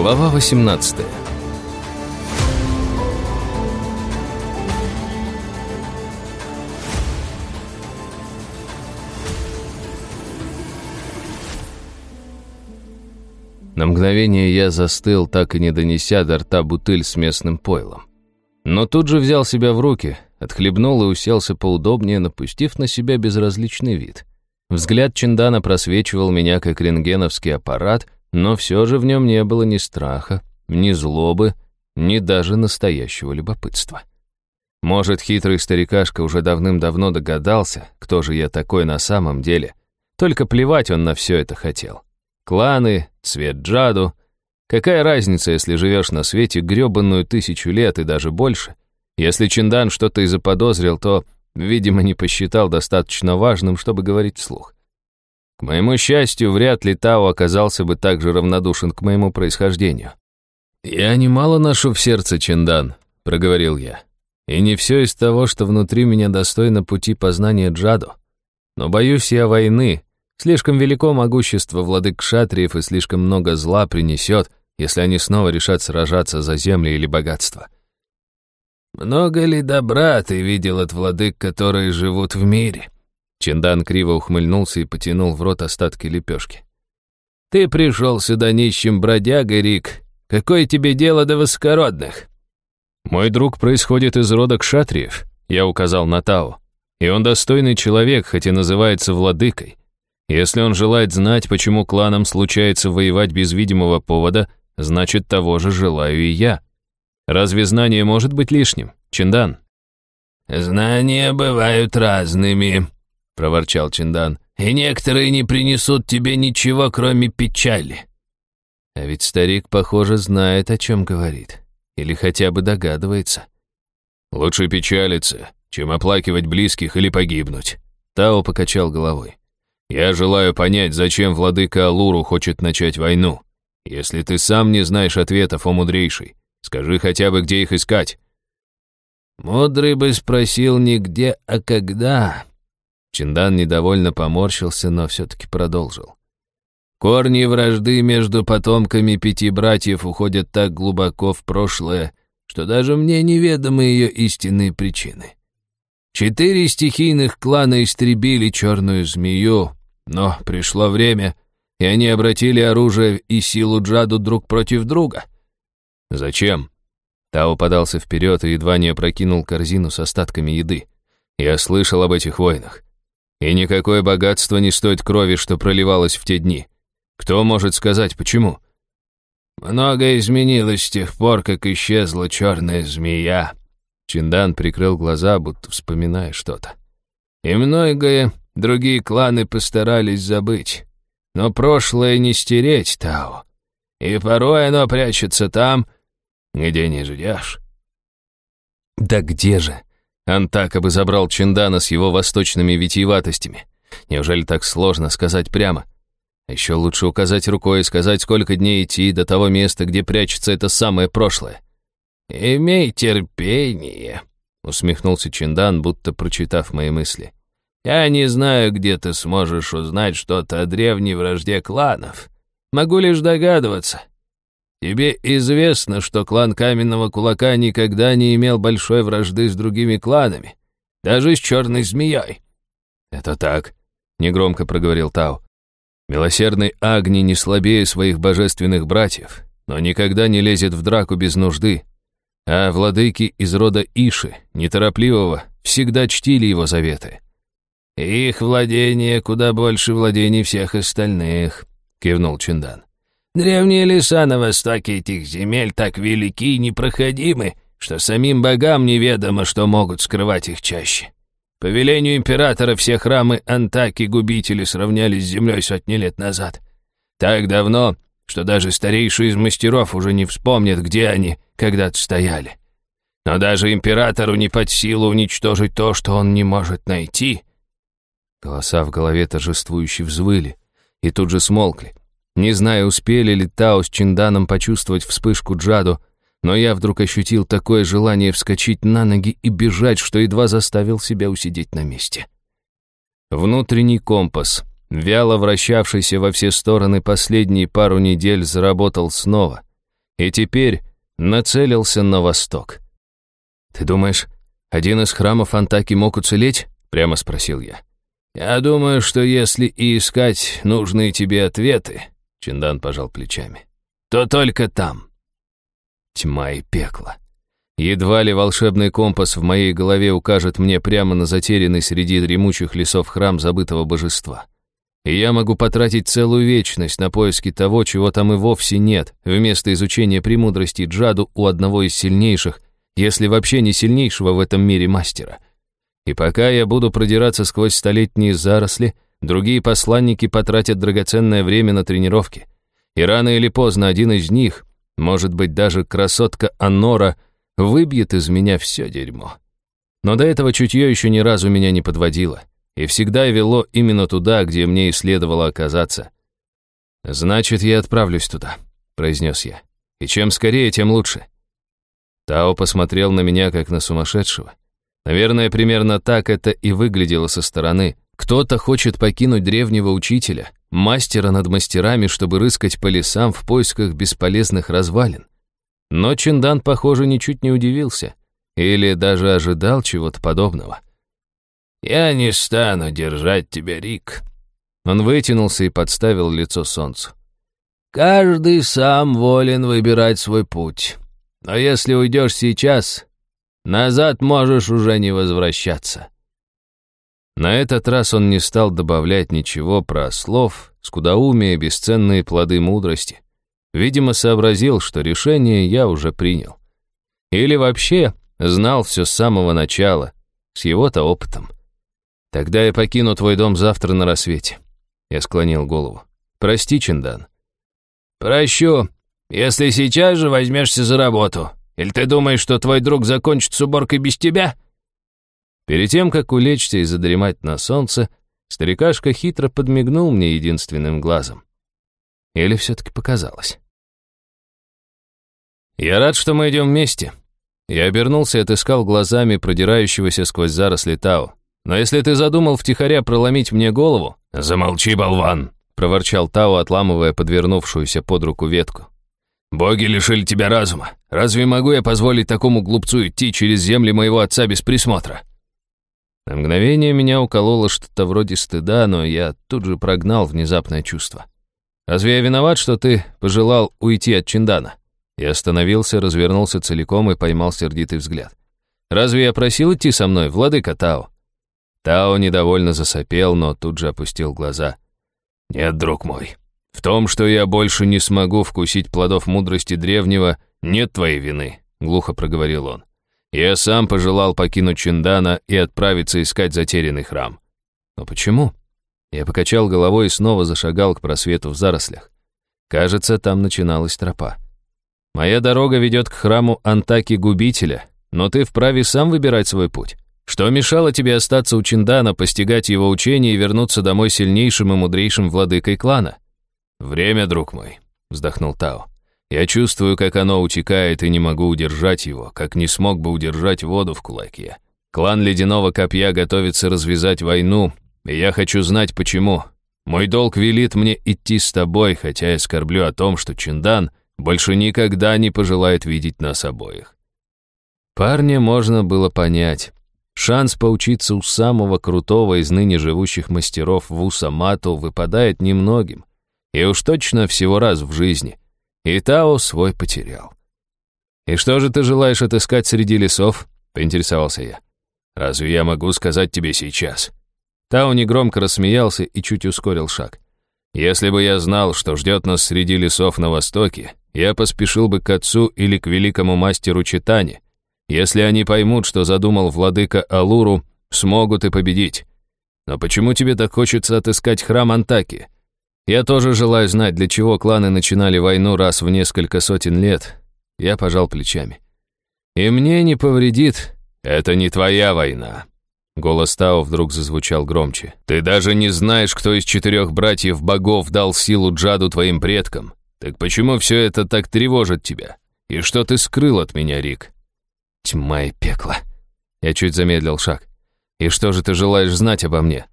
Глава 18 На мгновение я застыл, так и не донеся до рта бутыль с местным пойлом. Но тут же взял себя в руки, отхлебнул и уселся поудобнее, напустив на себя безразличный вид. Взгляд Чиндана просвечивал меня, как рентгеновский аппарат, но все же в нем не было ни страха, ни злобы, ни даже настоящего любопытства. Может, хитрый старикашка уже давным-давно догадался, кто же я такой на самом деле. Только плевать он на все это хотел. Кланы, цвет джаду. Какая разница, если живешь на свете гребанную тысячу лет и даже больше? Если Чиндан что-то и заподозрил, то Видимо, не посчитал достаточно важным, чтобы говорить вслух. К моему счастью, вряд ли Тао оказался бы так же равнодушен к моему происхождению. «Я немало ношу в сердце, Чендан», — проговорил я. «И не все из того, что внутри меня достойно пути познания Джаду. Но боюсь я войны. Слишком велико могущество владык Шатриев и слишком много зла принесет, если они снова решат сражаться за земли или богатство. «Много ли добра ты видел от владык, которые живут в мире?» Чендан криво ухмыльнулся и потянул в рот остатки лепешки. «Ты пришел сюда нищим бродягой, Рик. Какое тебе дело до высокородных?» «Мой друг происходит из рода кшатриев», — я указал на Тао. «И он достойный человек, хоть и называется владыкой. Если он желает знать, почему кланам случается воевать без видимого повода, значит, того же желаю и я». Разве знание может быть лишним, Чиндан?» «Знания бывают разными», — проворчал Чиндан, «и некоторые не принесут тебе ничего, кроме печали». А ведь старик, похоже, знает, о чем говорит. Или хотя бы догадывается. «Лучше печалиться, чем оплакивать близких или погибнуть», — Тао покачал головой. «Я желаю понять, зачем владыка Алуру хочет начать войну. Если ты сам не знаешь ответов, о мудрейший, Скажи хотя бы, где их искать». «Мудрый бы спросил не где, а когда». Чиндан недовольно поморщился, но все-таки продолжил. «Корни вражды между потомками пяти братьев уходят так глубоко в прошлое, что даже мне неведомы ее истинные причины. Четыре стихийных клана истребили черную змею, но пришло время, и они обратили оружие и силу Джаду друг против друга». «Зачем?» Тао подался вперед и едва не опрокинул корзину с остатками еды. «Я слышал об этих войнах. И никакое богатство не стоит крови, что проливалось в те дни. Кто может сказать, почему?» «Многое изменилось с тех пор, как исчезла черная змея». Чиндан прикрыл глаза, будто вспоминая что-то. «И многое другие кланы постарались забыть. Но прошлое не стереть, Тао. И порой оно прячется там, где не ждешь. Да где же? Антака бы забрал Чиндана с его восточными витиеватостями. Неужели так сложно сказать прямо? Еще лучше указать рукой и сказать, сколько дней идти до того места, где прячется это самое прошлое. «Имей терпение», — усмехнулся Чиндан, будто прочитав мои мысли. «Я не знаю, где ты сможешь узнать что-то о древней вражде кланов. Могу лишь догадываться. Тебе известно, что клан Каменного Кулака никогда не имел большой вражды с другими кланами, даже с Черной Змеей». «Это так», — негромко проговорил Тау. «Милосердный Агни не слабее своих божественных братьев, но никогда не лезет в драку без нужды, а владыки из рода Иши, неторопливого, всегда чтили его заветы». «Их владение куда больше владений всех остальных», — кивнул Чиндан. Древние леса на востоке этих земель так велики и непроходимы, что самим богам неведомо, что могут скрывать их чаще. По велению императора все храмы Антаки-губители сравнялись с землей сотни лет назад. Так давно, что даже старейший из мастеров уже не вспомнит, где они когда-то стояли. Но даже императору не под силу уничтожить то, что он не может найти. Голоса в голове торжествующе взвыли и тут же смолкли. Не знаю, успели ли Тао с Чинданом почувствовать вспышку Джаду, но я вдруг ощутил такое желание вскочить на ноги и бежать, что едва заставил себя усидеть на месте. Внутренний компас, вяло вращавшийся во все стороны последние пару недель, заработал снова. и теперь нацелился на восток. «Ты думаешь, один из храмов Антаки мог уцелеть?» — прямо спросил я. «Я думаю, что если и искать нужные тебе ответы», — Чиндан пожал плечами, — «то только там». Тьма и пекло. Едва ли волшебный компас в моей голове укажет мне прямо на затерянный среди дремучих лесов храм забытого божества. И я могу потратить целую вечность на поиски того, чего там и вовсе нет, вместо изучения премудрости Джаду у одного из сильнейших, если вообще не сильнейшего в этом мире мастера. И пока я буду продираться сквозь столетние заросли, другие посланники потратят драгоценное время на тренировки. И рано или поздно один из них, может быть даже красотка Анора, выбьет из меня все дерьмо. Но до этого чутье еще ни разу меня не подводило, и всегда вело именно туда, где мне и следовало оказаться. «Значит, я отправлюсь туда», — произнес я. «И чем скорее, тем лучше». Тао посмотрел на меня, как на сумасшедшего. Наверное, примерно так это и выглядело со стороны. Кто-то хочет покинуть древнего учителя, мастера над мастерами, чтобы рыскать по лесам в поисках бесполезных развалин. Но Чиндан, похоже, ничуть не удивился. Или даже ожидал чего-то подобного. «Я не стану держать тебя, Рик». Он вытянулся и подставил лицо солнцу. «Каждый сам волен выбирать свой путь. Но если уйдешь сейчас, назад можешь уже не возвращаться». На этот раз он не стал добавлять ничего про слов, скудоумие, бесценные плоды мудрости. Видимо, сообразил, что решение я уже принял. Или вообще знал все с самого начала, с его-то опытом. «Тогда я покину твой дом завтра на рассвете». Я склонил голову. «Прости, Чиндан». «Прощу, если сейчас же возьмешься за работу. Или ты думаешь, что твой друг закончит с уборкой без тебя?» Перед тем, как улечься и задремать на солнце, старикашка хитро подмигнул мне единственным глазом. Или все-таки показалось? «Я рад, что мы идем вместе». Я обернулся и отыскал глазами продирающегося сквозь заросли Тау. «Но если ты задумал втихаря проломить мне голову...» «Замолчи, болван!» — проворчал Тау, отламывая подвернувшуюся под руку ветку. «Боги лишили тебя разума. Разве могу я позволить такому глупцу идти через земли моего отца без присмотра?» На мгновение меня укололо что-то вроде стыда, но я тут же прогнал внезапное чувство. «Разве я виноват, что ты пожелал уйти от Чиндана?» Я остановился, развернулся целиком и поймал сердитый взгляд. «Разве я просил идти со мной, владыка Тао?» Тао недовольно засопел, но тут же опустил глаза. «Нет, друг мой, в том, что я больше не смогу вкусить плодов мудрости древнего, нет твоей вины», — глухо проговорил он. «Я сам пожелал покинуть Чиндана и отправиться искать затерянный храм». «Но почему?» Я покачал головой и снова зашагал к просвету в зарослях. Кажется, там начиналась тропа. Моя дорога ведет к храму Антаки-губителя, но ты вправе сам выбирать свой путь. Что мешало тебе остаться у Чиндана, постигать его учение и вернуться домой сильнейшим и мудрейшим владыкой клана? Время, друг мой, вздохнул Тао. Я чувствую, как оно утекает, и не могу удержать его, как не смог бы удержать воду в кулаке. Клан Ледяного Копья готовится развязать войну, и я хочу знать, почему. Мой долг велит мне идти с тобой, хотя я скорблю о том, что Чиндан больше никогда не пожелает видеть нас обоих. Парня можно было понять. Шанс поучиться у самого крутого из ныне живущих мастеров Вуса Мату выпадает немногим. И уж точно всего раз в жизни. И Тао свой потерял. «И что же ты желаешь отыскать среди лесов?» — поинтересовался я. «Разве я могу сказать тебе сейчас?» Тау негромко рассмеялся и чуть ускорил шаг. «Если бы я знал, что ждет нас среди лесов на востоке, я поспешил бы к отцу или к великому мастеру Читани. Если они поймут, что задумал владыка Алуру, смогут и победить. Но почему тебе так хочется отыскать храм Антаки? Я тоже желаю знать, для чего кланы начинали войну раз в несколько сотен лет. Я пожал плечами. И мне не повредит. Это не твоя война. Голос Тао вдруг зазвучал громче. «Ты даже не знаешь, кто из четырех братьев богов дал силу Джаду твоим предкам. Так почему все это так тревожит тебя? И что ты скрыл от меня, Рик?» «Тьма и пекло». Я чуть замедлил шаг. «И что же ты желаешь знать обо мне?»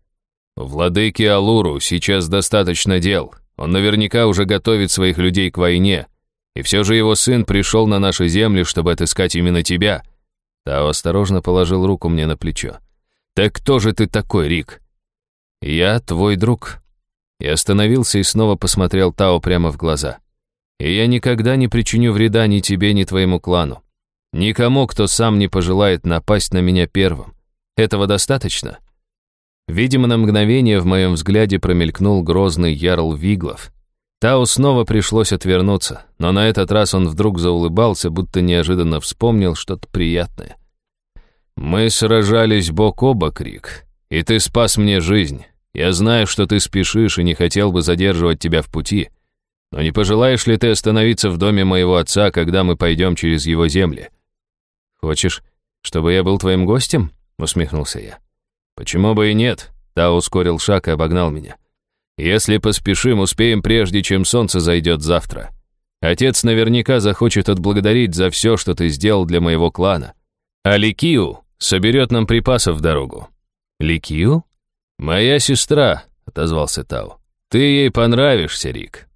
«Владыке Алуру сейчас достаточно дел. Он наверняка уже готовит своих людей к войне. И все же его сын пришел на наши земли, чтобы отыскать именно тебя». Тао осторожно положил руку мне на плечо. «Так кто же ты такой, Рик?» «Я твой друг». Я остановился и снова посмотрел Тао прямо в глаза. «И я никогда не причиню вреда ни тебе, ни твоему клану. Никому, кто сам не пожелает напасть на меня первым. Этого достаточно?» Видимо, на мгновение в моем взгляде промелькнул грозный ярл Виглов. Тау снова пришлось отвернуться, но на этот раз он вдруг заулыбался, будто неожиданно вспомнил что-то приятное. «Мы сражались бок о бок, Рик, и ты спас мне жизнь. Я знаю, что ты спешишь и не хотел бы задерживать тебя в пути. Но не пожелаешь ли ты остановиться в доме моего отца, когда мы пойдем через его земли?» «Хочешь, чтобы я был твоим гостем?» — усмехнулся я. «Почему бы и нет?» Тао ускорил шаг и обогнал меня. «Если поспешим, успеем прежде, чем солнце зайдет завтра. Отец наверняка захочет отблагодарить за все, что ты сделал для моего клана. А Ликию соберет нам припасов в дорогу». «Ликию?» «Моя сестра», — отозвался Тао. «Ты ей понравишься, Рик».